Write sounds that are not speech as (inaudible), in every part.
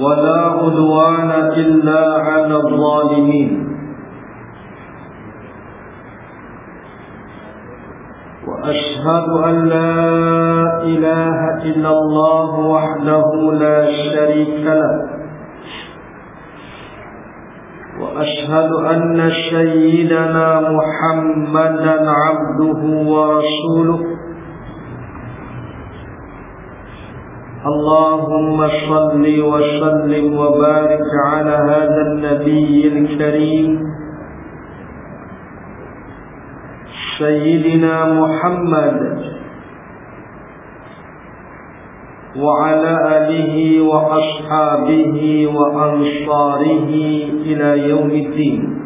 ولا عدوان إلا على الظالمين. وأشهد أن لا إله إلا الله وحده لا شريك له. وأشهد أن سيدنا محمدا عبده ورسوله. اللهم صل وسلم وبارك على هذا النبي الكريم سيدنا محمد وعلى آله وأصحابه وأنصاره إلى يوم الدين.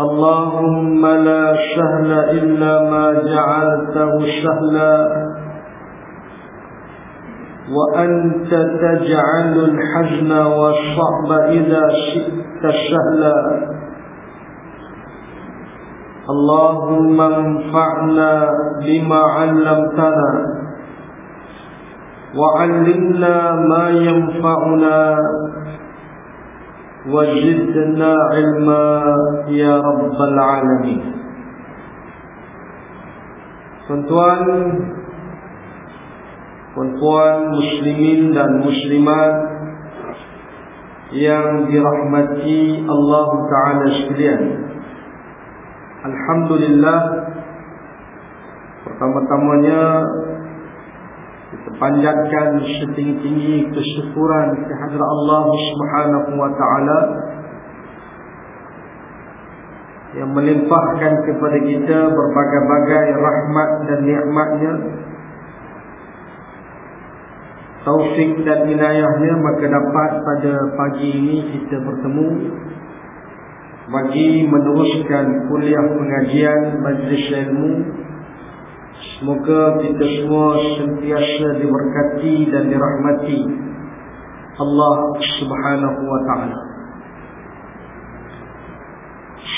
اللهم لا سهل إلا ما جعلته سهلا وأنت تجعل الحزن والصعب إذا شئت سهلا اللهم انفعنا بما علمتنا. وعلمنا ما ينفعنا. وزدنا علما يا رب العالمين Tuan-tuan Puan-puan muslimin dan muslimat Yang dirahmati Allah Ta'ala sekalian Alhamdulillah Pertama-tamanya Kita panjatkan setinggi-tinggi kesyukuran kehadrat Allah Subhanahu wa taala yang melimpahkan kepada kita berbagai-bagai rahmat dan nikmatnya taufik dan inayahnya maka dapat pada pagi ini kita bertemu bagi meneruskan kuliah pengajian majlis ilmu Semoga kita semua sentiasa diberkati dan dirahmati Allah subhanahu wa ta'ala.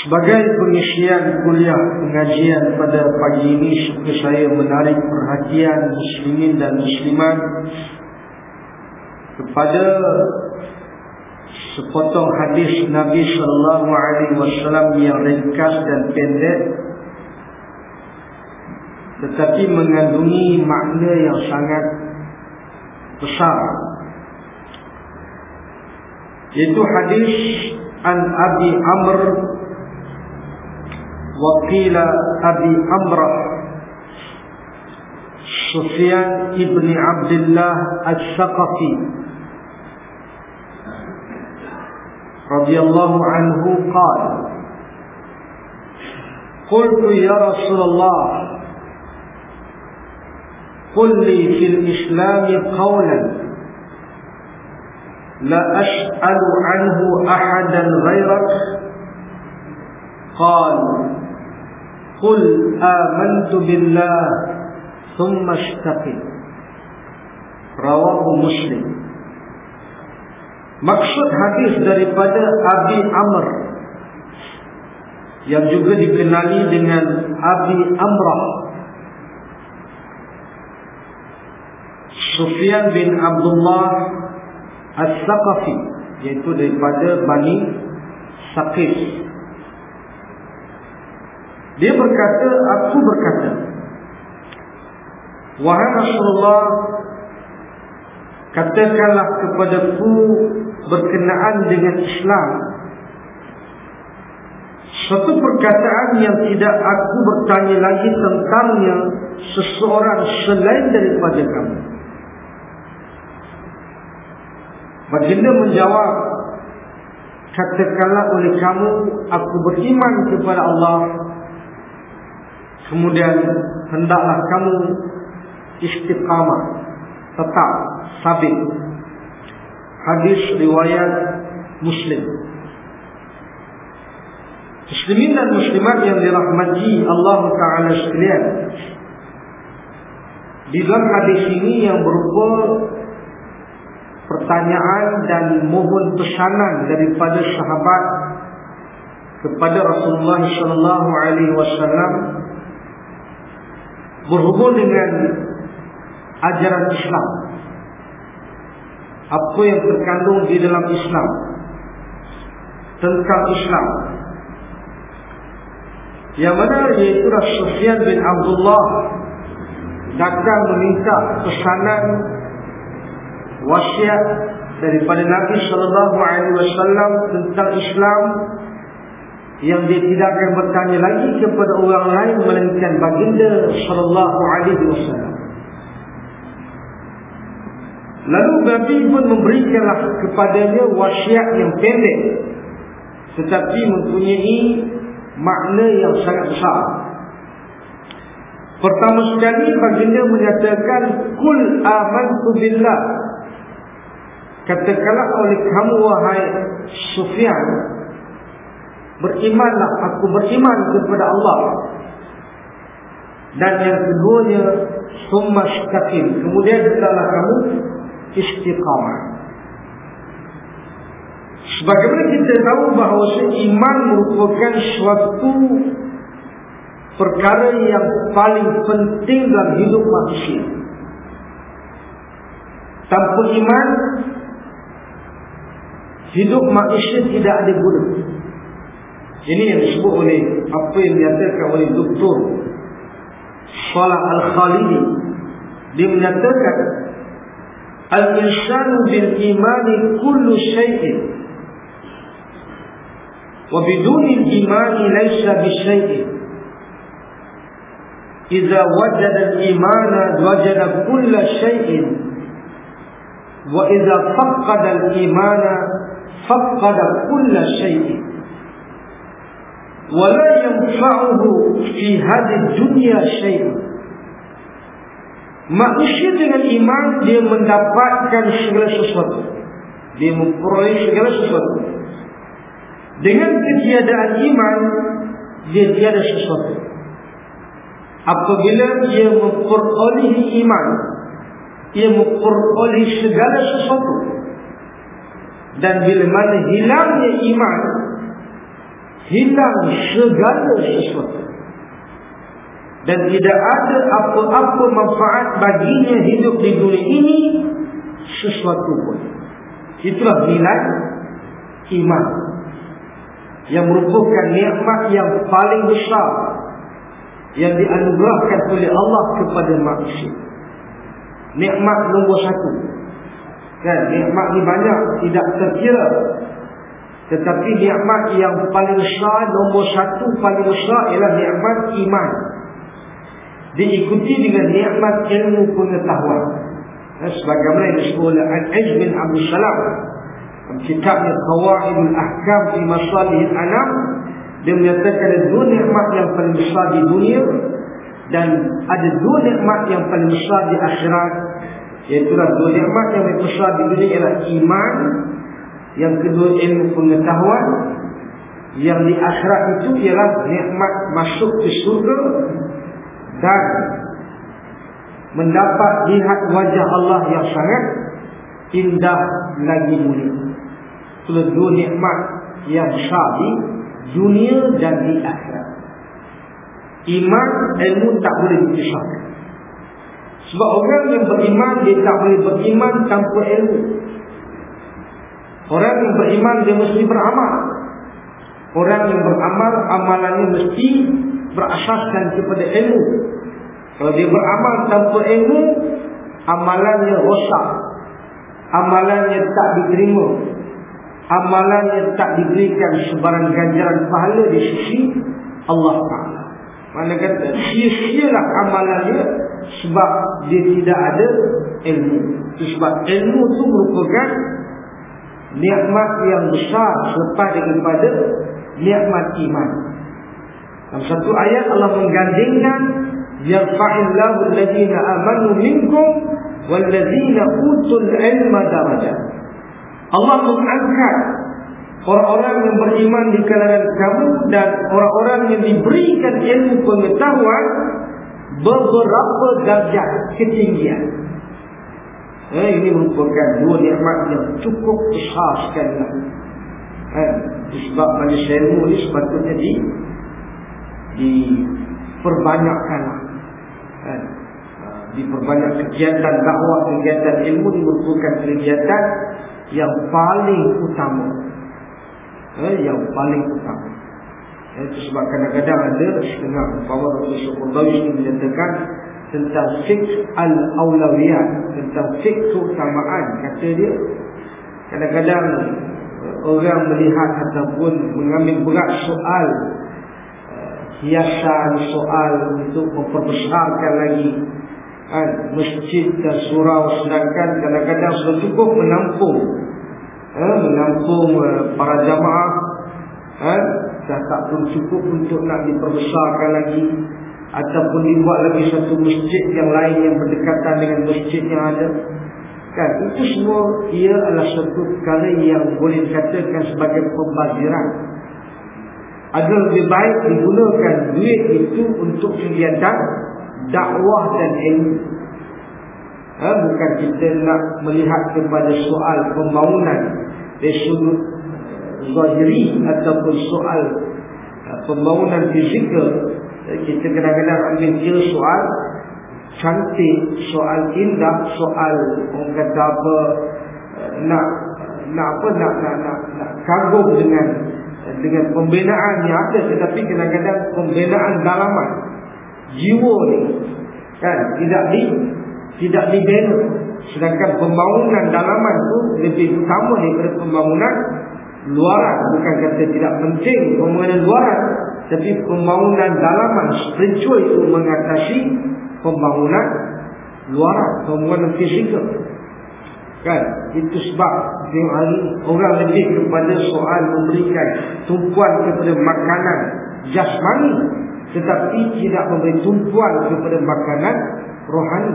Sebagai pengisian kuliah pengajian pada pagi ini Suka saya menarik perhatian muslimin dan muslimat Kepada sepotong hadis Nabi Sallallahu Alaihi Wasallam yang ringkas dan pendek tetapi mengandungi makna yang sangat besar yaitu hadis an Abi Amr wakila Abi Amrah Sufyan ibn Abdullah Al-Saqafi radhiyallahu anhu qala قلت يا رسول الله kulli fil islami qawlan la ash'alu anhu ahadan ghayrak qal qul amantu billah thumma ashtaqil rawahu muslim maksud hadis daripada Abi Amr yang juga dikenali dengan Abi Amrah. Sufyan bin Abdullah As-Saqafi Iaitu daripada Bani Saqif Dia berkata, aku berkata Wahai Rasulullah Katakanlah kepadaku berkenaan dengan Islam Suatu perkataan yang tidak aku bertanya lagi tentangnya seseorang selain daripada kamu. Baginda menjawab, katakanlah oleh kamu, aku beriman kepada Allah. Kemudian hendaklah kamu istiqamah, tetap sabit. Hadis riwayat Muslim. Muslimin dan muslimat yang dirahmati Allah Taala sekalian. Di dalam hadis ini yang berupa pertanyaan dan mohon pesanan daripada sahabat kepada Rasulullah sallallahu alaihi wasallam berhubung dengan ajaran Islam. Apa yang terkandung di dalam Islam tentang Islam yang mana iaitu Sufyan bin Abdullah datang meminta pesanan wasiat daripada Nabi sallallahu alaihi wasallam tentang Islam yang dia tidak akan bertanya lagi kepada orang lain melainkan baginda sallallahu alaihi wasallam. Lalu Nabi pun memberikanlah kepadanya wasiat yang pendek tetapi mempunyai makna yang sangat besar. Pertama sekali baginda menyatakan kul amantu billah. Katakanlah oleh kamu wahai Sufyan berimanlah aku beriman kepada Allah. Dan yang keduanya summa istaqim. Kemudian hendaklah kamu istiqamah. Sebagaimana kita tahu bahawa iman merupakan suatu perkara yang paling penting dalam hidup manusia. Tanpa iman, hidup manusia tidak ada guna. Ini yang disebut oleh apa yang dinyatakan oleh Dr. Salah Al-Khalidi. Dia menyatakan, Al-insanu bil-imani kullu syai'in وبدون الإيمان ليس بشيء إذا وجد الإيمان وجد كل شيء وإذا فقد الإيمان فقد كل شيء ولا ينفعه في هذه الدنيا شيء Manusia dengan iman dia mendapatkan segala sesuatu. Dia memperoleh segala sesuatu. Dengan ketiadaan iman Dia tiada sesuatu Apabila dia memperoleh iman Ia memperoleh segala sesuatu Dan bila mana hilangnya iman Hilang segala sesuatu Dan tidak ada apa-apa manfaat baginya hidup di dunia ini Sesuatu pun Itulah nilai iman yang merupakan nikmat yang paling besar yang dianugerahkan oleh Allah kepada manusia. Nikmat nombor satu. Kan, nikmat ni banyak, tidak terkira. Tetapi nikmat yang paling besar, nombor satu paling besar ialah nikmat iman. Diikuti dengan nikmat ilmu pengetahuan. Sebagaimana yang disebut oleh Al-Ajj bin Abu Salam kitabnya Qawaidul Ahkam fi Masalihil Anam dia menyatakan ada dua nikmat yang paling besar di dunia dan ada dua nikmat yang paling besar di akhirat iaitu dua nikmat yang besar di dunia ialah iman yang kedua ilmu pengetahuan yang di akhirat itu ialah nikmat masuk ke surga dan mendapat lihat wajah Allah yang sangat indah lagi mulia itulah dua nikmat yang besar di dunia dan di akhirat. Iman, ilmu tak boleh dipisahkan. Sebab orang yang beriman, dia tak boleh beriman tanpa ilmu. Orang yang beriman, dia mesti beramal. Orang yang beramal, amalannya mesti berasaskan kepada ilmu. Kalau dia beramal tanpa ilmu, amalannya rosak. Amalannya tak diterima amalan yang tak diberikan sebarang ganjaran pahala di sisi Allah Taala. Mana kata sia-sialah amalannya sebab dia tidak ada ilmu. Sebab ilmu itu merupakan nikmat yang besar selepas daripada nikmat iman. Dalam satu ayat Allah menggandingkan yarfa'illahu alladhina amanu minkum walladhina utul ilma darajat. Allah mengangkat orang-orang yang beriman di kalangan kamu dan orang-orang yang diberikan ilmu pengetahuan beberapa darjah ketinggian. Eh, ini merupakan dua nikmat yang cukup besar sekali. Eh, sebab manusia ilmu ini sepatutnya di diperbanyakkan. Eh, diperbanyak kegiatan dakwah, kegiatan ilmu ini merupakan kegiatan yang paling utama. Eh, yang paling utama. Eh, itu sebab kadang-kadang ada setengah umpama Rasulullah SAW ini menyatakan tentang fiqh al-awlawiyat, tentang fiqh keutamaan. Kata dia, kadang-kadang eh, orang melihat ataupun mengambil berat soal uh, hiasan soal untuk memperbesarkan lagi kan, masjid dan surau sedangkan kadang-kadang sudah cukup menampung eh, menampung eh, para jamaah eh, dah tak pun cukup untuk nak diperbesarkan lagi ataupun dibuat lagi satu masjid yang lain yang berdekatan dengan masjid yang ada. Kan? Itu semua ia adalah satu perkara yang boleh dikatakan sebagai pembaziran. Ada lebih baik digunakan duit itu untuk kegiatan dakwah dan ilmu. Ha, bukan kita nak melihat kepada soal pembangunan dari sudut zahiri ataupun soal uh, pembangunan fizikal. Eh, kita kadang-kadang ambil kira soal cantik, soal indah, soal orang kata apa uh, nak nak apa nak nak nak, nak kagum dengan dengan pembinaan yang ada tetapi kadang-kadang pembinaan dalaman jiwa ni kan tidak di tidak dibina sedangkan pembangunan dalaman tu lebih utama daripada pembangunan luaran bukan kata tidak penting pembangunan luaran tapi pembangunan dalaman spiritual itu mengatasi pembangunan luaran pembangunan fizikal kan itu sebab orang lebih kepada soal memberikan tumpuan kepada makanan jasmani tetapi tidak memberi tumpuan kepada makanan rohani.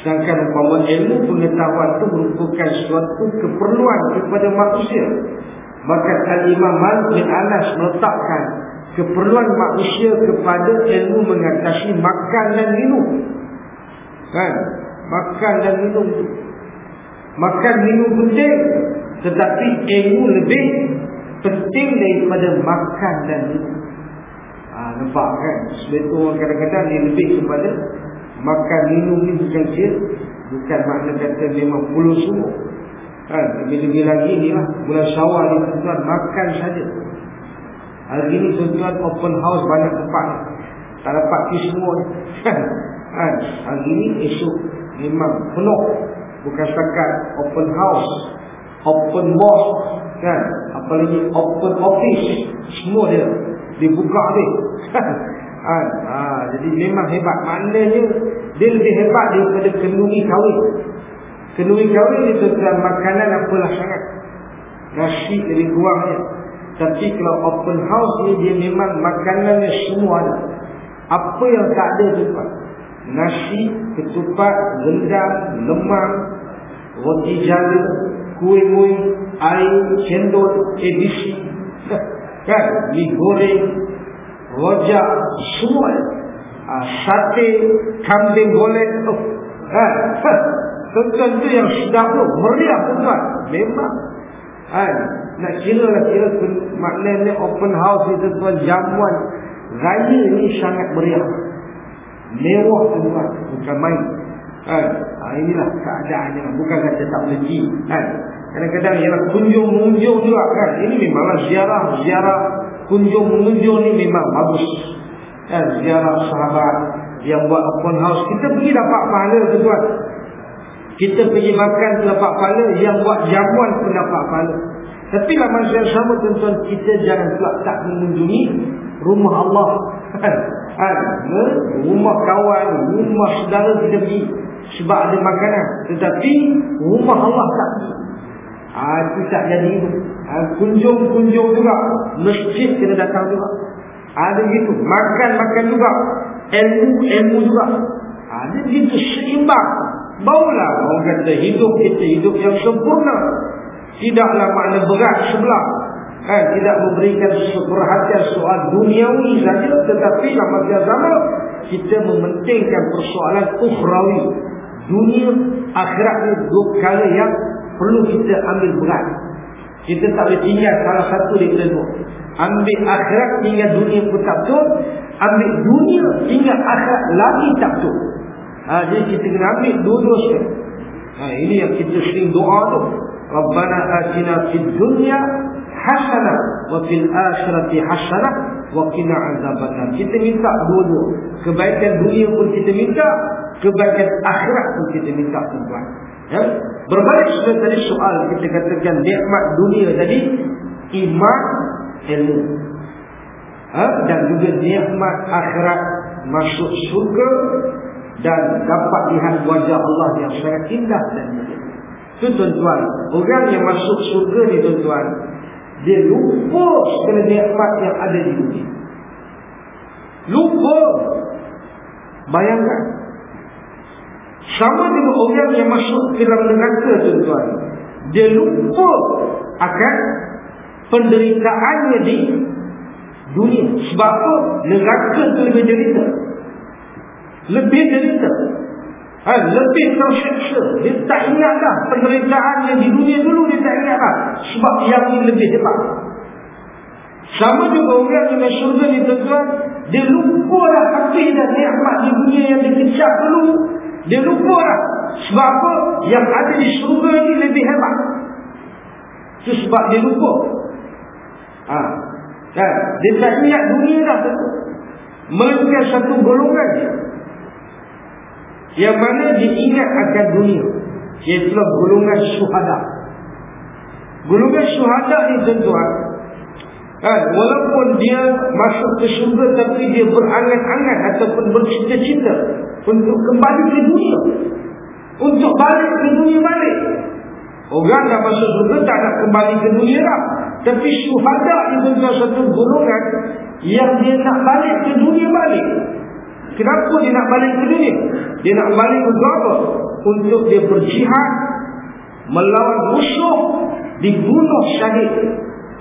Sedangkan umpama ilmu pengetahuan itu merupakan suatu keperluan kepada manusia. Maka Al-Imam Malik bin Anas meletakkan keperluan manusia kepada ilmu mengatasi makan dan minum. Kan? Makan dan minum. Makan minum penting. Tetapi ilmu lebih penting daripada makan dan minum. Ha, nampak kan? Sebab itu orang kadang-kadang lebih kepada makan minum ni bukan dia. Bukan makna kata memang puluh semua. Ha, lebih-lebih lagi ni lah. Bulan syawal ni tuan-tuan makan saja. Hari ni tuan-tuan open house banyak tempat. Tak dapat pergi semua ni. Ha, (laughs) hari ni esok memang penuh. Bukan setakat open house. Open mosque. Kan? Apalagi open office. Semua dia dibuka ni. (laughs) ha, ha, jadi memang hebat. Maknanya dia lebih hebat daripada kenungi kahwin. Kenungi kahwin itu dalam makanan apalah sangat. Nasi lebih kurangnya. Tapi kalau open house ni dia memang makanannya semua ada. Apa yang tak ada tu Pak? Nasi, ketupat, rendang, lemang, roti jala, kuih muih, air, cendol, ABC kan mie goreng rojak semua uh, sate kambing goreng oh, kan tuan tu yang sedap tu meriah tuan memang kan nak kira lah kira maknanya open house itu tuan jamuan raya ni sangat meriah mewah tuan bukan main ha, inilah keadaannya bukan kata tak boleh kan Kadang-kadang ialah kunjung mengunjung juga kan. Ini memanglah ziarah, ziarah kunjung mengunjung ni memang bagus. Kan ziarah sahabat yang buat open house. Kita pergi dapat pahala tu tuan. Kita pergi makan dapat pahala, yang buat jamuan pun dapat pahala. Tapi lah masa yang sama tuan-tuan kita jangan pula tak mengunjungi rumah Allah. Ha, rumah kawan, rumah saudara kita pergi sebab ada makanan. Tetapi rumah Allah tak pergi. Ha, itu tak jadi itu. Ha, kunjung-kunjung juga. Masjid kita datang juga. Ada gitu. Makan-makan juga. Ilmu-ilmu juga. Ada gitu seimbang. Barulah orang kata hidup kita hidup yang sempurna. Tidaklah makna berat sebelah. Kan? Tidak memberikan perhatian soal duniawi saja. Tetapi dalam zaman kita mementingkan persoalan ukhrawi. Dunia akhirat dua perkara yang perlu kita ambil berat. Kita tak boleh tinggal salah satu di kedua. Ambil akhirat tinggal dunia pun tak betul. Ambil dunia tinggal akhirat lagi tak betul. Ha, jadi kita kena ambil dua-dua. Ha, ini yang kita sering doa tu. Rabbana atina fid dunya hasanah wa fil akhirati hasanah wa qina azabannar. Kita minta dua-dua. Kebaikan dunia pun kita minta, kebaikan akhirat pun kita minta tuan. Ya? Berbalik sebenarnya tadi soal kita katakan nikmat dunia tadi iman ilmu. Ha? dan juga nikmat akhirat masuk surga dan dapat lihat wajah Allah yang sangat indah dan. Itu tuan-tuan, orang yang masuk surga ni tuan-tuan, dia lupa segala nikmat yang ada di dunia. Lupa. Bayangkan. Sama dengan orang yang masuk dalam neraka tuan-tuan. Dia lupa akan penderitaannya di dunia. Sebab apa? Neraka itu lebih derita. Lebih derita. Ha, lebih terseksa. Dia tak ingat dah penderitaannya di dunia dulu. Dia tak ingat dah. Sebab yang ini lebih hebat. Sama juga orang yang surga ni tuan Dia lupa lah hati dan nikmat di dunia yang dikecap dulu. Dia lupa lah. Sebab apa? Yang ada di surga ni lebih hebat. Itu sebab dia lupa. Ha. Kan? Dia tak ingat dunia dah tentu. Melainkan satu golongan Yang mana dia ingat akan dunia. Iaitulah golongan syuhada. Golongan syuhada ni tuan-tuan. Kan? Walaupun dia masuk ke syurga tapi dia berangan-angan ataupun bercita-cita untuk kembali ke dunia. Untuk balik ke dunia balik. Orang dah masuk syurga tak nak kembali ke dunia lah. Tapi syuhada itu adalah satu golongan yang dia nak balik ke dunia balik. Kenapa dia nak balik ke dunia? Dia nak balik untuk apa? Untuk dia berjihad, melawan musuh, dibunuh syahid.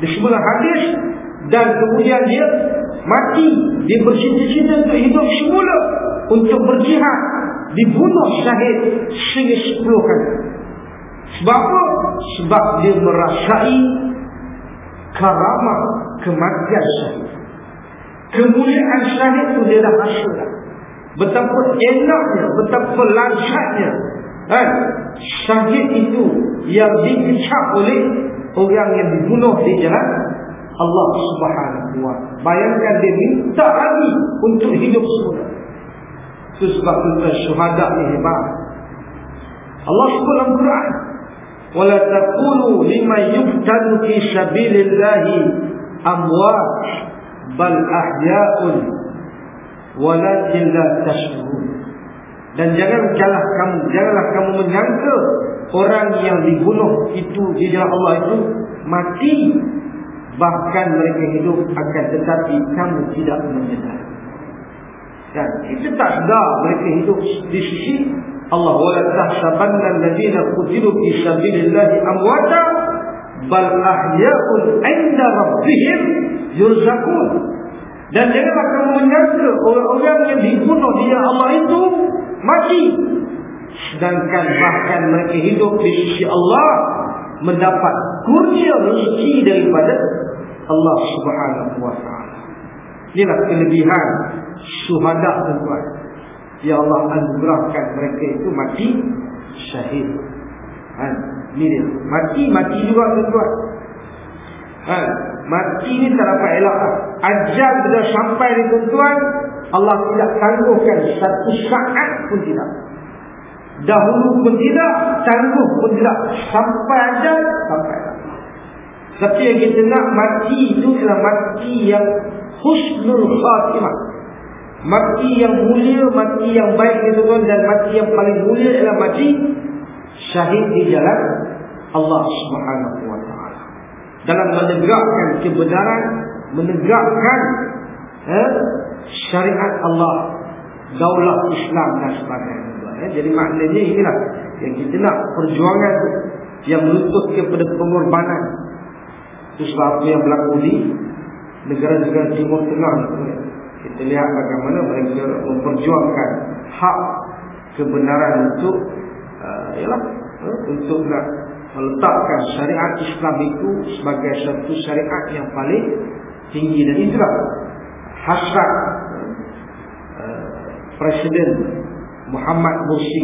Di sebelah hadis dan kemudian dia mati. Dia bercita-cita untuk hidup semula. Untuk berjihad, dibunuh syahid sehingga sepuluh kali. Sebab apa? Sebab dia merasai karamah kematian syahid. Kemuliaan syahid itu dia dah rasa. Betapa enaknya, betapa lancarnya. Kan? Syahid itu yang dikecap oleh orang yang dibunuh di jalan Allah subhanahu wa ta'ala. Bayangkan dia minta lagi untuk hidup semula. Itu sebab kita syuhada ni hebat. Allah subhanahu wa ta'ala wala takulu lima yubtan ki syabilillahi amwat bal ahya'un walakin la tashmur dan jangan kalah kamu janganlah kamu menyangka orang yang dibunuh itu di jalan Allah itu mati bahkan mereka hidup akan tetapi kamu tidak menyadari dan kita tak sedar mereka hidup di sisi Allah. Wala tahsabanna alladhina qutilu fi sabilillahi amwata bal ahya'un 'inda rabbihim yurzaqun. Dan janganlah kamu menyangka orang-orang yang dibunuh di Allah itu mati sedangkan bahkan mereka hidup di sisi Allah mendapat kurnia rezeki daripada Allah Subhanahu wa taala inilah kelebihan syuhada tuan-tuan Ya Allah anugerahkan mereka itu mati syahid. Ha, ni dia. Mati-mati juga tuan-tuan. Ha, mati ni tak dapat elak. Ajal bila sampai ni tuan-tuan, Allah tidak tangguhkan satu saat pun tidak. Dahulu pun tidak, tangguh pun tidak. Sampai ajal, sampai. Tapi yang kita nak mati itu adalah mati yang husnul khatimah. Mati yang mulia, mati yang baik itu kan dan mati yang paling mulia adalah mati syahid di jalan Allah Subhanahu wa taala. Dalam menegakkan kebenaran, menegakkan eh, syariat Allah, daulah Islam dan sebagainya. Eh, jadi maknanya inilah yang kita nak perjuangan yang menuntut kepada pengorbanan. Itu sebab yang berlaku di negara-negara Timur Tengah kita lihat bagaimana mereka memperjuangkan hak kebenaran untuk uh, yalah, uh, untuk nak meletakkan syariat Islam itu sebagai satu syariat yang paling tinggi. Dan itulah hasrat uh, Presiden Muhammad Mursi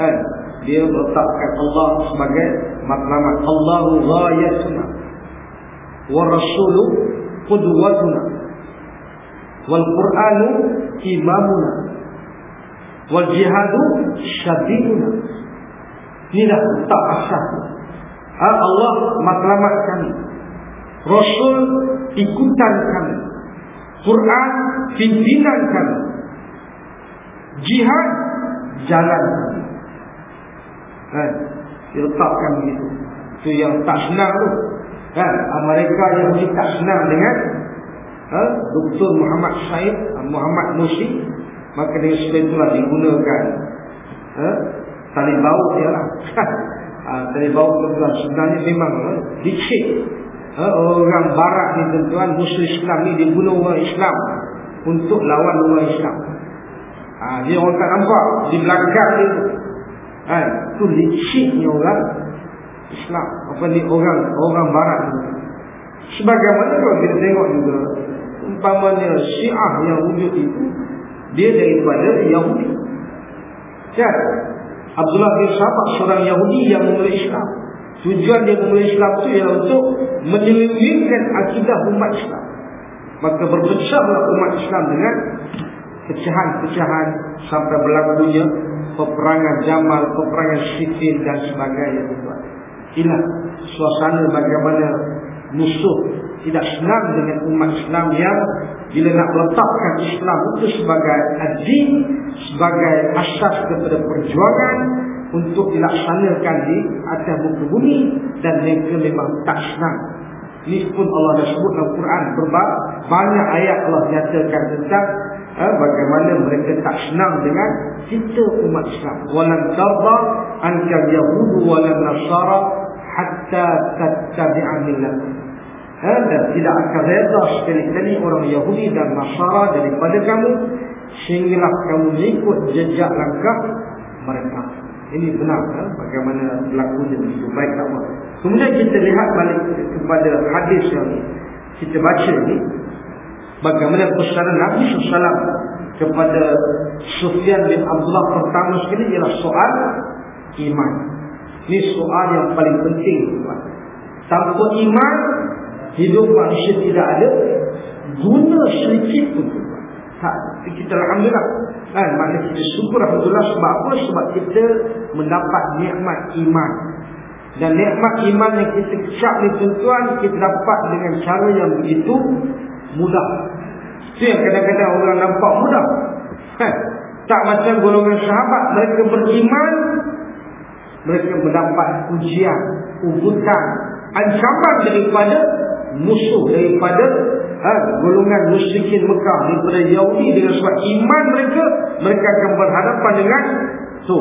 eh, dia meletakkan Allah sebagai matlamat Allahu ghayatuna wa rasulu qudwatuna wal qur'anu imamuna wal jihadu syadiduna. Inilah tak asal ha, Allah matlamat kami Rasul ikutan kami. Quran pimpinan kami Jihad jalan Kan? Diletakkan begitu. Itu yang tak senang tu. Kan? Mereka yang mesti tak senang dengan ha? Dr. Muhammad Syed, Muhammad Musi. Maka dengan sebab itulah digunakan. Ha? Tali baut dia lah. (laughs) ha, tali baut tu lah. Sebenarnya memang ha? dicik. Ha? Orang barat ni tentuan musuh Islam ni dibunuh orang Islam. Untuk lawan orang Islam. Ha, dia orang tak nampak. Di belakang dia Kan? Itu liciknya orang Islam. Apa ni orang orang barat. Sebagaimana kalau kita tengok juga. Umpamanya syiah yang wujud itu. Dia daripada Yahudi. Kan? Abdullah bin Sabah seorang Yahudi yang memulai Islam. Tujuan dia memulai Islam itu ialah untuk menyelewengkan akidah umat Islam. Maka berbesarlah umat Islam dengan pecahan-pecahan sampai berlakunya peperangan Jamal, peperangan Siffin dan sebagainya tuan. Inilah suasana bagaimana musuh tidak senang dengan umat Islam yang bila nak letakkan Islam itu sebagai adil, sebagai asas kepada perjuangan untuk dilaksanakan di atas muka bumi dan mereka memang tak senang. Ini pun Allah dah sebut dalam Quran berbagai banyak ayat Allah nyatakan tentang ha, bagaimana mereka tak senang dengan kita umat Islam. Walan tarda anka yahudu walan nasara hatta tattabi'a millat. Ha, dan tidak akan reda sekali-kali orang Yahudi dan Nasara daripada kamu sehinggalah kamu ikut jejak langkah mereka. Ini benar ha? bagaimana berlakunya begitu baik tak apa. Kemudian kita lihat balik kepada hadis yang kita baca ini bagaimana pesan Nabi SAW kepada Sufyan bin Abdullah pertama sekali ialah soal iman. Ini soal yang paling penting. Tanpa iman, hidup manusia tidak ada guna sedikit pun. Tak, kita Alhamdulillah. Kan? Maknanya kita syukur Alhamdulillah sebab apa? Sebab kita mendapat nikmat iman. Dan nikmat iman yang kita kecap ni tuan kita dapat dengan cara yang begitu mudah. Itu yang kadang-kadang orang nampak mudah. Ha. Tak macam golongan sahabat. Mereka beriman. Mereka mendapat ujian. Ubutan. Ancaman daripada musuh. Daripada ha, golongan musyrikin Mekah. Daripada Yahudi. Dengan sebab iman mereka. Mereka akan berhadapan dengan tu,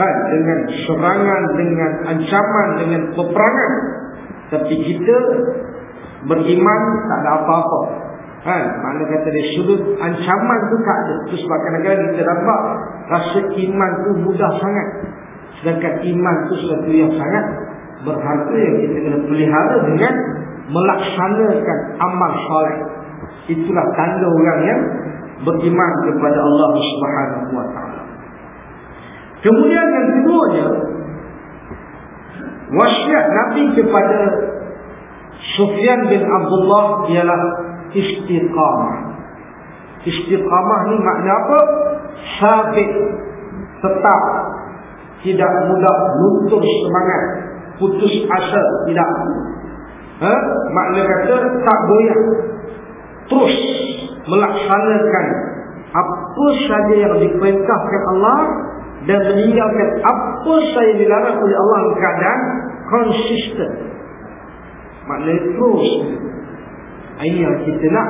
ha, dengan serangan. Dengan ancaman. Dengan peperangan. Tapi kita beriman tak ada apa-apa. Ha, mana kata dia sudut ancaman tu tak ada. Itu sebab kadang-kadang kita dapat rasa iman tu mudah sangat. Sedangkan iman tu sesuatu yang sangat berharga yang kita kena pelihara dengan melaksanakan amal soleh. Itulah tanda orang yang beriman kepada Allah Subhanahu Taala. Kemudian yang keduanya, wasiat Nabi kepada Sufyan bin Abdullah ialah istiqamah. Istiqamah ni makna apa? Sabit, tetap, tidak mudah luntur semangat, putus asa, tidak. ha? makna kata tak goyah terus melaksanakan apa saja yang diperintahkan Allah dan meninggalkan apa saja dilarang oleh Allah keadaan konsisten maknanya terus ini yang kita nak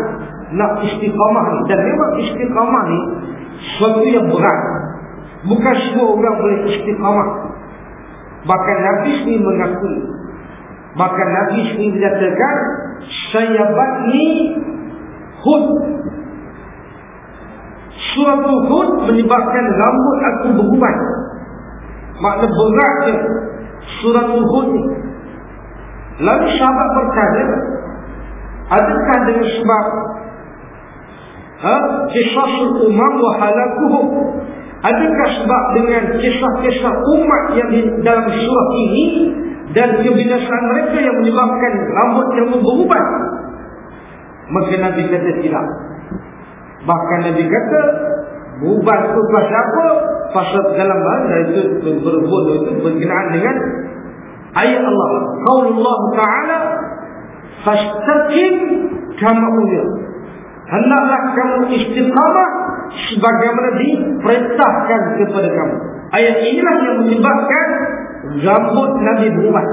nak istiqamah ni. Dan memang istiqamah ni sesuatu yang berat. Bukan semua orang boleh istiqamah. Bahkan Nabi sendiri mengaku bahkan Nabi sendiri menyatakan saya batni hud. Suatu hud menyebabkan rambut aku berubat makna beratnya surat hud lalu sahabat bertanya adakah dengan sebab? Ha? kisah umam wa halakuhum adakah sebab dengan kisah-kisah umat yang di dalam surah ini dan kebinasaan mereka yang menyebabkan rambut yang berubah? Maka Nabi kata tidak. Bahkan Nabi kata berubah itu pasal apa? Pasal dalam bahasa itu berbunyi itu berkenaan dengan ayat Allah Allah Ta'ala fastaqim kama umir hendaklah kamu istiqamah sebagaimana diperintahkan kepada kamu. Ayat inilah yang menyebabkan rambut Nabi berubah.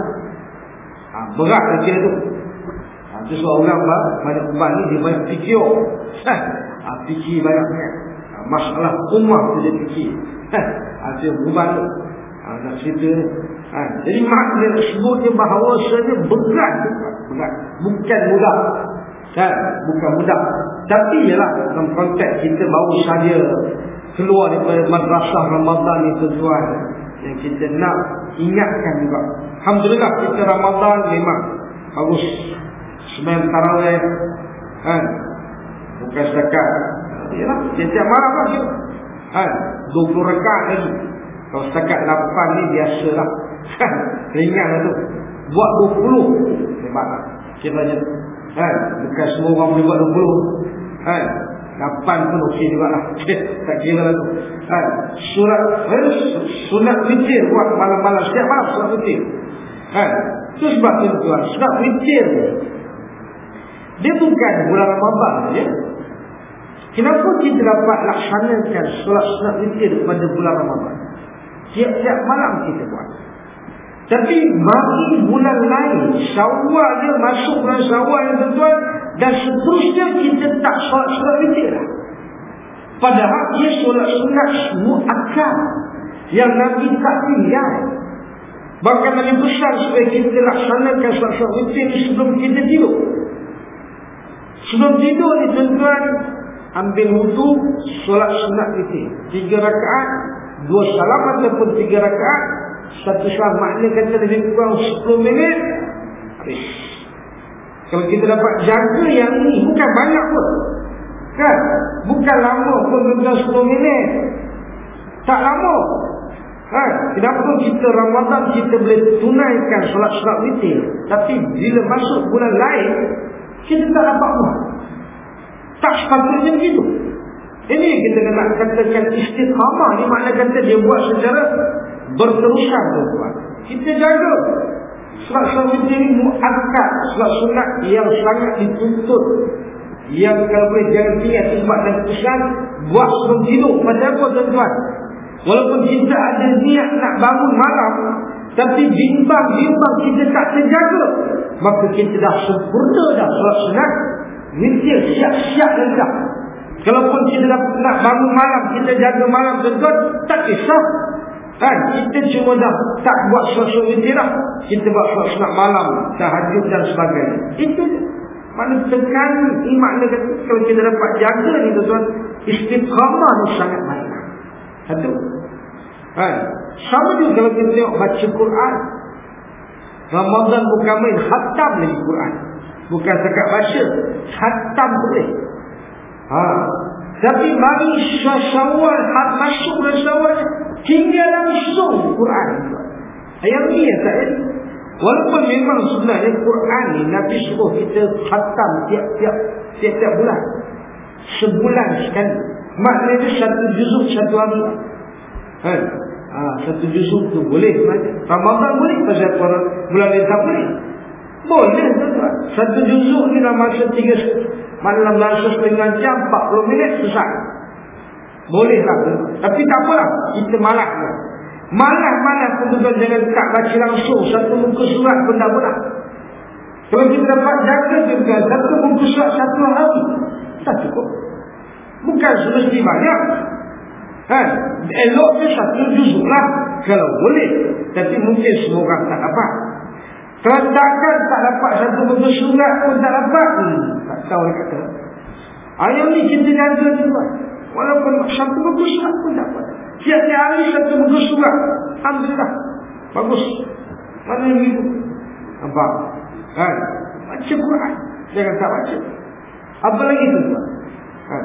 Ha, berat lah kira tu? Ha, tu sebab orang bah, banyak ubah ni dia banyak fikir. Ha, ha, fikir banyak ha, masalah umat tu dia fikir. Ha, ha, tu berubah tu. Ha, nak cerita ha, jadi makna tersebut dia bahawa saja berat. Berat bukan mudah. Kan? Bukan mudah. Tapi ialah dalam konteks kita baru saja keluar daripada madrasah Ramadan ni tuan yang kita nak ingatkan juga. Alhamdulillah kita Ramadan memang bagus sembahyang tarawih kan? Bukan setakat. Yalah setiap malam lah kan? 20 rakaat lagi. Kalau setakat 8 ni biasalah. (laughs) Ringan tu. Buat 20 hebatlah kiranya kan bukan semua orang boleh buat 20 kan Lapan pun okey juga lah (laughs) Tak kira lah tu kan? Surat eh, Sunat witir buat malam-malam Setiap malam surat witir kan? Itu sebab tu tuan Surat witir Dia bukan bulan Ramadan ya? Kenapa kita dapat laksanakan Surat-surat witir pada bulan Ramadan Tiap-tiap malam kita buat tapi bagi bulan lain Syawal dia masuk bulan syawal yang tuan Dan seterusnya kita tak solat solat witir Padahal dia solat sunat mu'akam Yang Nabi tak tinggal. Bahkan Nabi besar supaya kita laksanakan solat solat witir sebelum kita tidur. Sebelum tidur ni tuan Ambil wudu solat sunat witir Tiga rakaat Dua salam ataupun tiga rakaat satu syah makna kata lebih kurang 10 minit Habis. Kalau kita dapat jaga yang ni Bukan banyak pun. Kan? Bukan lama pun Bukan 10 minit. Tak lama. Kan? Kenapa kita Ramadan Kita boleh tunaikan Solat-solat witir? Tapi bila masuk bulan lain Kita tak dapat buat Tak sepatutnya begitu. Ini kita nak katakan istiqamah ni makna kata dia buat secara berterusan tuan kita jaga. Sebab sunnah ini muakkad. Sebab sunnah yang sangat dituntut. Yang kalau boleh jangan tinggal sebab dan keputusan buat sebelum tidur. Macam apa tuan-tuan? Walaupun kita ada niat nak bangun malam tapi bimbang-bimbang kita tak terjaga maka kita dah sempurna dah solat sunat. Witir siap-siap dah Kalaupun kita nak bangun malam, kita jaga malam tuan-tuan, tak kisah. Kan? Kita cuma dah tak buat suatu witirah. Kita buat suatu malam, tahajud dan sebagainya. Itu mana tekan ini makna kalau kita dapat jaga ni tuan-tuan, istiqamah ni sangat baik. Satu. Kan? Sama juga kalau kita tengok baca Quran. Ramadan bukan main, khatam lagi Quran. Bukan sekat baca, khatam boleh. Ha. Tapi bagi syawal, masuk dan syawal, tinggal langsung Quran. Yang ni ya tak Walaupun memang sebenarnya Quran ni Nabi suruh kita khatam tiap-tiap tiap-tiap bulan. Sebulan sekali. Maknanya satu juzuk satu hari. Ha. ha satu juzuk tu boleh. Ramadan boleh. Pasal bulan lain tak boleh. Boleh Satu juzuk ni dalam masa tiga Malam masa setengah jam 40 minit selesai Boleh lah Tapi tak apalah Kita malah Malah-malah tuan jangan tak baca langsung Satu muka surat pun boleh. Kalau kita dapat jaga juga Satu muka surat satu hari. Tak cukup. Bukan semesti banyak. Kan? Eloknya satu juzuk lah. Kalau boleh. Tapi mungkin semua orang tak dapat. Kalau takkan tak dapat satu muka surat pun tak dapat. Hmm, Tak tahu dia kata. Ayam ni kita jaga juga Walaupun satu muka surat pun tak dapat Tiap-tiap hari satu muka surat Alhamdulillah. Bagus. Mana yang ibu Nampak? Kan? Baca Quran. Jangan tak baca. Apa lagi tu kan?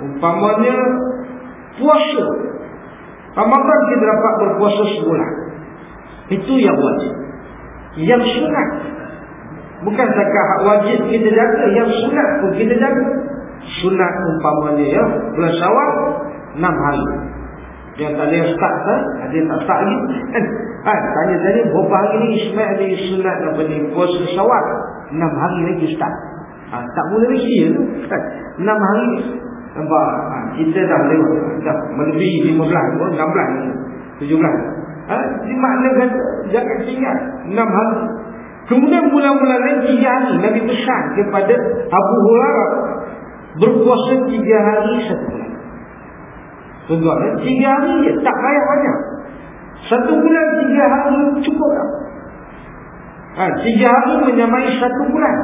Umpamanya Puasa. Ramadan kita dapat berpuasa sebulan. Itu yang wajib. Yang sunat. Bukan zakat hak wajib kita jaga. Yang sunat pun kita jaga Sunat umpamanya ya Bulan syawal enam hari Yang tak yang start kan? Yang tak start lagi ha, Tanya tadi Berapa hari ni Ismail ada sunat Apa ni Puasa syawal enam hari lagi start ha, Tak boleh lagi ya, kan? Enam hari Nampak? Ha, kita dah lewat. Dah melebihi 15 pun, 16 17. Ha, dimaknakan jangan tinggal 6 hari. Kemudian mula-mula 3 hari Nabi pesan kepada Abu Hurairah berpuasa 3 hari satu bulan. 3 eh, hari je tak payah banyak. Satu bulan 3 hari cukup tak? Ha, 3 hari menyamai satu bulan.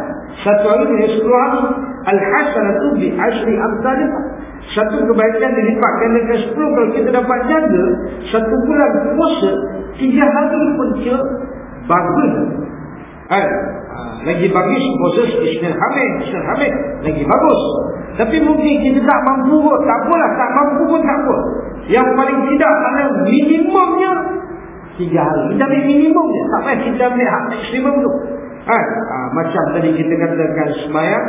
Satu hari menyamai 10 hari. Al-Hasanatu bi asri amsalifah. Satu kebaikan dilipatkan dengan sepuluh. Kalau kita dapat jaga, satu bulan puasa, tiga hari pun dia bagus. Ha, lagi bagus puasa Isnin Hamid, Isnin Hamid. Lagi bagus. Tapi mungkin kita tak mampu pun. Tak apalah, tak mampu pun tak apa. Yang paling tidak, mana minimumnya tiga hari. Kita ambil minimumnya. Tak payah kita ambil hak maksimum tu. Ha, ha, macam tadi kita katakan semayang,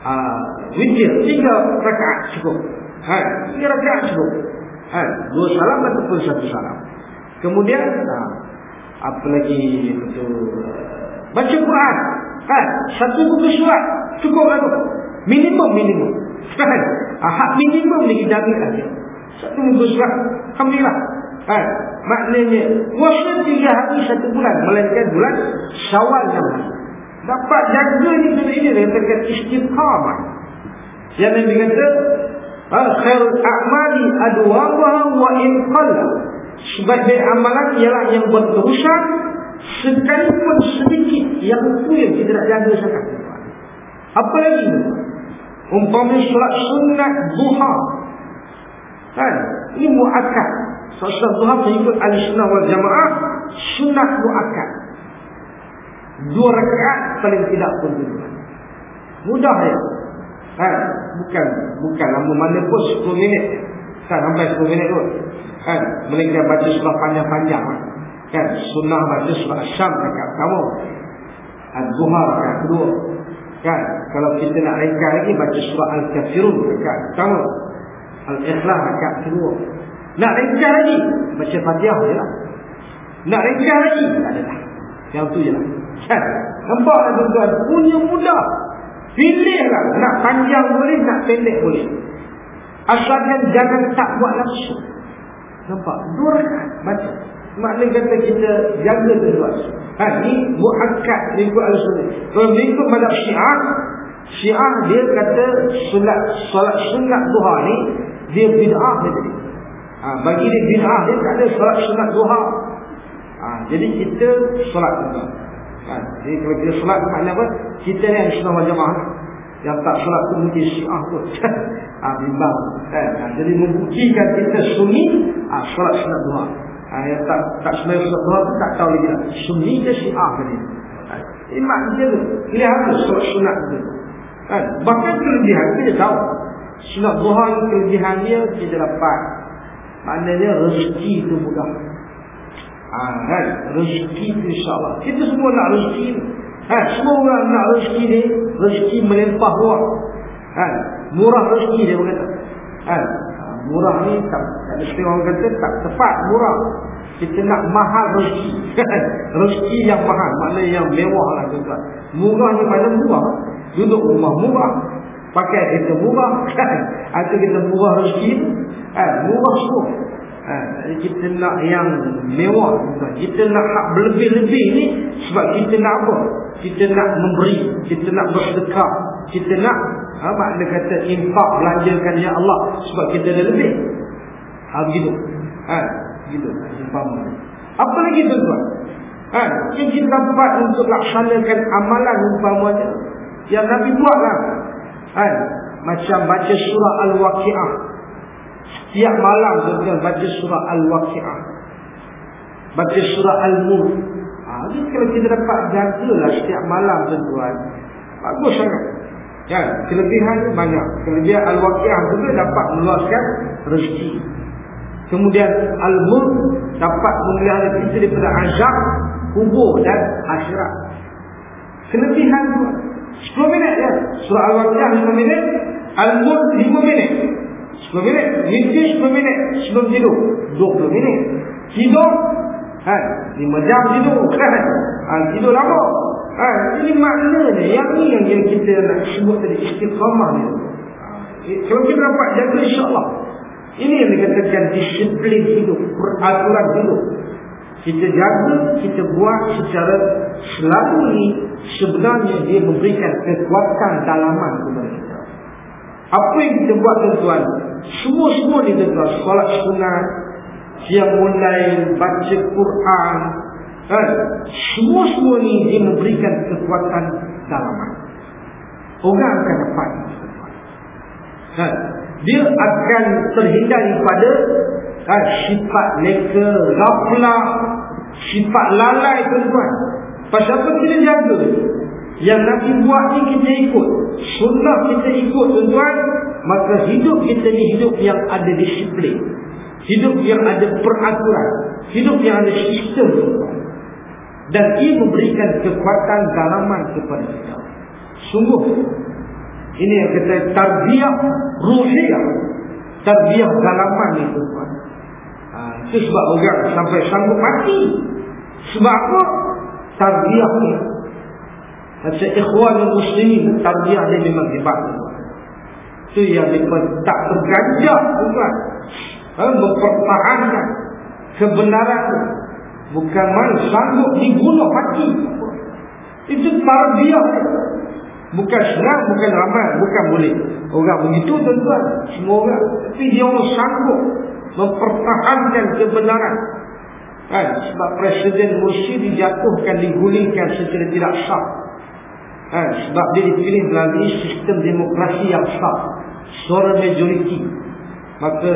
Ah, witir tiga rakaat cukup. Ha, tiga rakaat cukup. Ha, dua salam ataupun satu salam. Kemudian ha, apa lagi itu baca Quran. Ha, satu buku surat cukup lah Minimum minimum. Ha, hak minimum ni kita ambil lagi. Satu buku surat. Alhamdulillah. Ha, maknanya puasa tiga hari satu bulan melainkan bulan Syawal enam hari. Dapat jaga ni kena ini Dia kata istiqamah Yang Nabi kata Khair a'mali adwabaha wa inqalla Sebaik-baik amalan ialah yang berterusan Sekalipun sedikit Yang itu yang kita nak jaga sangat Apa lagi Umpamanya solat sunat duha Kan Ini mu'akad Solat duha mengikut al-sunnah wal jamaah Sunat mu'akad Dua rakaat paling tidak pun juga. Mudah ya. Ha, bukan bukan lama mana pun 10 minit. Kan sampai 10 minit pun. Kan mereka baca surah panjang-panjang. Kan sunnah baca surah Asyam dekat kamu. Az-Zuhar rakaat kedua. Kan kalau kita nak ringkas lagi baca surah Al-Kafirun dekat kamu. Al-Ikhlas dekat kedua. Nak ringkas lagi baca Fatihah je lah. Nak ringkas lagi tak ada dah. Yang tu je lah. Kan? Nampak tak tuan-tuan? Punya mudah. Pilihlah. Nak panjang boleh, nak pendek boleh. Asalkan jangan tak buat langsung. Nampak? Dua rekat. Baca. Maknanya kata kita jaga tuan-tuan. Ha, ni mu'akad mengikut al-sunnah. Kalau mengikut madhab syiah, syiah dia kata solat, solat sunat duha ni, dia bid'ah dia tadi. Ha, bagi dia bid'ah, dia tak ada solat sunat duha. Ha, jadi kita solat tuan-tuan. Kan? Jadi kalau kita solat makna apa? Kita ni yang sunnah jamaah. Yang tak solat tu mungkin syiah tu. (laughs) ha, bimbang. Kan? Ha, jadi membuktikan kita sunni, ha, solat sunat duha. Ha, tak tak sunat duha tu tak tahu lah. Sunni ke syiah ke dia. Ha, imak dia tu. Lihat tu solat sunat tu. Kan? Bahkan kelebihan kita tahu. Sunat duha ni kelebihannya kita dapat. Maknanya rezeki itu mudah. Ha, kan? Rezeki itu insyaAllah. Kita semua nak rezeki ni. Ha, semua orang nak rezeki ni. Rezeki melimpah ruang. Ha, murah rezeki dia berkata. Ha, murah ni tak, setengah orang kata tak tepat murah. Kita nak mahal rezeki. (laughs) rezeki yang mahal. Maknanya yang mewah lah tuan. Murah ni mana murah? Duduk rumah murah. Pakai kereta murah. (laughs) Atau kita murah rezeki. Eh, murah semua. Eh, kita nak yang mewah. Kita nak hak berlebih-lebih ni. Sebab kita nak apa? Kita nak memberi. Kita nak bersedekah. Kita nak ha, makna kata impak belanjakan ya Allah. Sebab kita ada lebih. Ha, begitu. Ha, begitu. Apa lagi tuan-tuan? Ha, yang kita dapat untuk laksanakan amalan umpamanya. Yang Nabi buatlah. Ha, macam baca surah Al-Waqi'ah. Setiap malam tuan-tuan baca surah Al-Waqi'ah. Baca surah Al-Mulk. Ha, jadi kalau kita dapat jagalah setiap malam tuan-tuan. Bagus sangat. Ya, kelebihan banyak. Kelebihan Al-Waqi'ah juga dapat meluaskan rezeki. Kemudian Al-Mulk dapat memelihara kita daripada azab kubur dan akhirat. Kelebihan tu 10 minit ya. Surah Al-Waqi'ah 5 minit, Al-Mulk 5 minit. 10 minit, mimpi 10 minit sebelum tidur. 20 minit. Tidur ha, 5 jam tidur kan. Ha, tidur lama. Ha, ini maknanya yang ni yang, kita nak sebut tadi istiqamah ni. Kalau kita dapat jaga insya-Allah ini yang dikatakan disiplin hidup, peraturan hidup. Kita jaga, kita buat secara selalu ini sebenarnya dia memberikan kekuatan dalaman kepada kita. Apa yang kita buat tuan-tuan? Semua-semua ni tuan-tuan. Solat sunat, siang mulai, baca Quran. Kan? Semua-semua ni dia memberikan kekuatan dalaman. Orang akan dapat. Kan? Dia akan terhindar daripada ha, sifat leka, gaflah, sifat lalai tuan-tuan. Pasal apa kita jaga? Yang Nabi buat ni kita ikut. Sunnah kita ikut tuan-tuan. Maka hidup kita ni hidup yang ada disiplin. Hidup yang ada peraturan. Hidup yang ada sistem. Dan ia memberikan kekuatan dalaman kepada kita. Sungguh ini yang kita tarbiyah ruhiyah. Tarbiyah dalaman itu. Ha, itu sebab orang sampai sanggup mati. Sebab apa? Tarbiyah ni. Macam ikhwan muslimin, tarbiyah dia memang hebat. Itu yang mereka tak terganjak. Ha, mempertahankan kebenaran. Bukan main sanggup dibunuh mati. Itu tarbiyah ni. Bukan senang, bukan ramai, bukan boleh. Orang begitu tuan-tuan. Semua orang. Tapi dia orang sanggup mempertahankan kebenaran. Kan? Sebab Presiden Mursi dijatuhkan, digulingkan secara tidak sah. Kan? Sebab dia dipilih melalui sistem demokrasi yang sah. Suara majoriti. Maka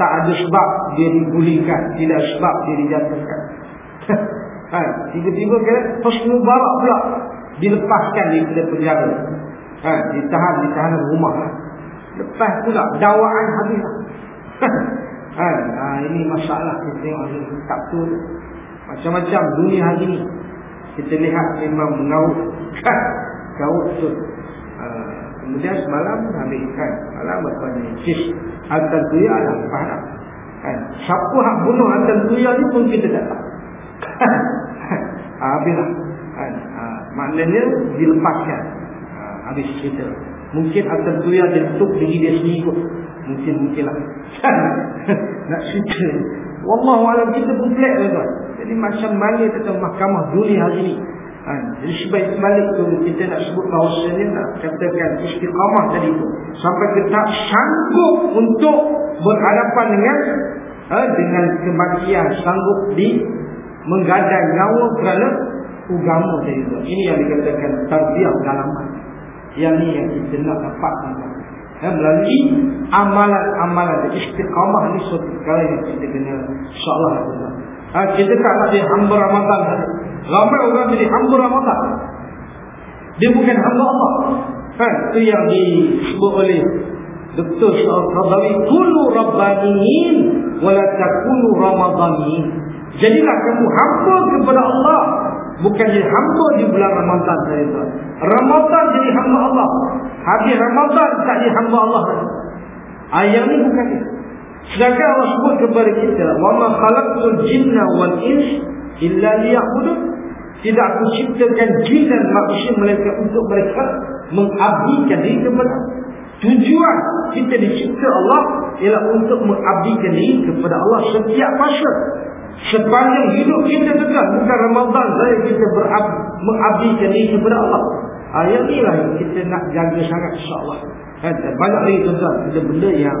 tak ada sebab dia digulingkan. Tidak sebab dia dijatuhkan. (laughs) Kan? Tiba-tiba kata, Hosni Mubarak pula dilepaskan daripada penjara. Ha, ditahan di tahanan rumah. Lepas pula dakwaan habis. (laughs) ha, ha, ini masalah kita tengok ni tak betul. Macam-macam dunia hari ni. Kita lihat memang mengaut. Kau (laughs) betul. Ha, kemudian semalam habis kan. Malam bertanya. Cis. Hantar tuya lah. Faham. Kan? Siapa yang bunuh hantar tuya ni pun kita tahu. (laughs) ha, habislah. Maknanya dilepaskan. Ha, habis cerita. Mungkin atas tu yang dia tutup diri dia sendiri kot. Mungkin mungkin lah (laughs) nak cerita. Wallahualam kita pun pelik tuan jadi macam mana tentang mahkamah dunia hari ni ha, jadi sebaik sebalik tu kita nak sebut bahawasanya nak katakan istiqamah tadi tu. Sampai kita sanggup untuk berhadapan dengan ha, dengan kematian sanggup di menggadai nyawa kerana agama tadi tu. Ini yang dikatakan tarbiyah dalaman. Yang ni yang kita nak dapat ya, melalui amalan-amalan istiqamah ni suatu perkara yang kita kena insyaAllah ha, kita tak nak jadi hamba Ramadan ramai orang jadi hamba Ramadan. Dia bukan hamba Allah. Ha, itu yang disebut oleh Dr. Kulu rabbaniin wala takulu ramadaniin jadilah kamu hamba kepada Allah Bukan jadi hamba di bulan Ramadan saya tuan. Ramadan jadi hamba Allah. Habis Ramadan tak jadi hamba Allah. Ayat ni bukan ni. Sedangkan Allah sebut kepada kita, "Wa ma khalaqtul jinna wal ins illa liya'budun." Tidak aku ciptakan jin dan manusia melainkan untuk mereka mengabdikan diri kepada Tujuan kita dicipta Allah ialah untuk mengabdikan diri kepada Allah setiap masa. Sepanjang hidup kita tetap bukan Ramadan saja kita berabdi, mengabdikan diri kepada Allah. Ah, yang yang kita nak jaga sangat insyaAllah. Kan? Banyak lagi tuan-tuan. benda yang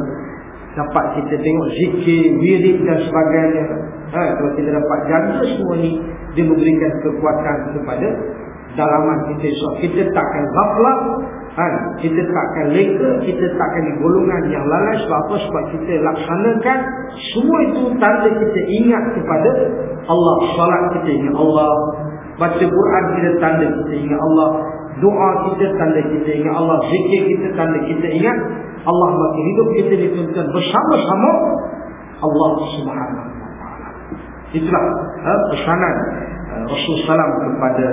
dapat kita tengok zikir, wirid dan sebagainya. Ha, kalau kita dapat jaga semua ni, dia memberikan kekuatan kepada dalaman kita. So, kita takkan gaflah, ha, kita takkan leka, kita takkan di golongan yang lalai. Sebab apa? Sebab kita laksanakan semua itu tanda kita ingat kepada Allah. Salat kita ingat Allah. Baca Quran kita tanda kita ingat Allah. Doa kita tanda kita ingat Allah. Zikir kita tanda kita ingat Allah bagi hidup kita dituntut bersama-sama Allah Subhanahu wa taala. Itulah ha, pesanan uh, Rasul Sallam kepada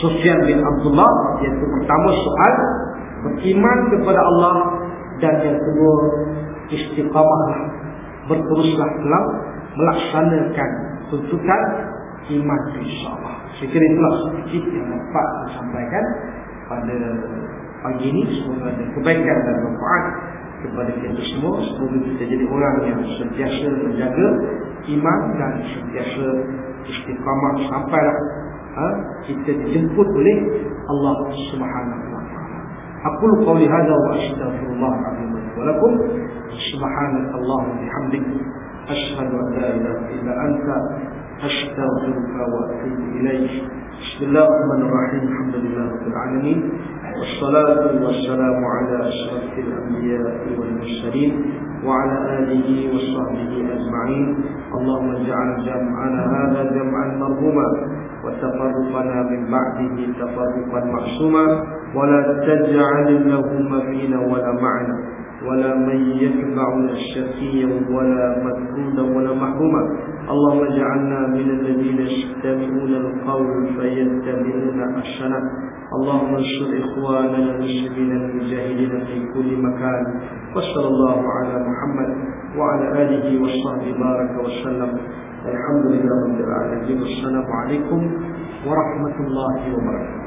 Sufyan bin Abdullah iaitu pertama soal beriman kepada Allah dan yang kedua istiqamah berteruslah dalam melaksanakan tuntutan iman insyaAllah. Saya kira itulah sedikit yang dapat saya sampaikan pada pagi ini semoga ada kebaikan dan manfaat kepada kita semua semoga kita jadi orang yang sentiasa menjaga iman dan sentiasa istiqamah sampailah ha, kita dijemput oleh Allah Subhanahu wa taala. Aku qauli hadza wa astaghfirullah azim wa lakum subhanakallahumma bihamdik asyhadu an la ilaha illa anta astaghfiruka wa atubu ilaik. Bismillahirrahmanirrahim. Alhamdulillah rabbil alamin. والصلاة والسلام على أشرف الأنبياء والمرسلين وعلى آله وصحبه أجمعين. اللهم اجعل جمعنا هذا جمعا مرهوما وتفرقنا من بعده تفرقا معصوما. ولا تجعل اللهم فينا ولا معنا. ولا من يتبعنا شقيا ولا مكرودا ولا محروما. اللهم اجعلنا من الذين يستمعون القول فيتبعون أحسنه. اللهم انصر إخواننا المسلمين المجاهدين في كل مكان. وصلى الله على محمد وعلى آله وصحبه بارك وسلم. الحمد لله رب العالمين. والسلام عليكم ورحمة الله وبركاته.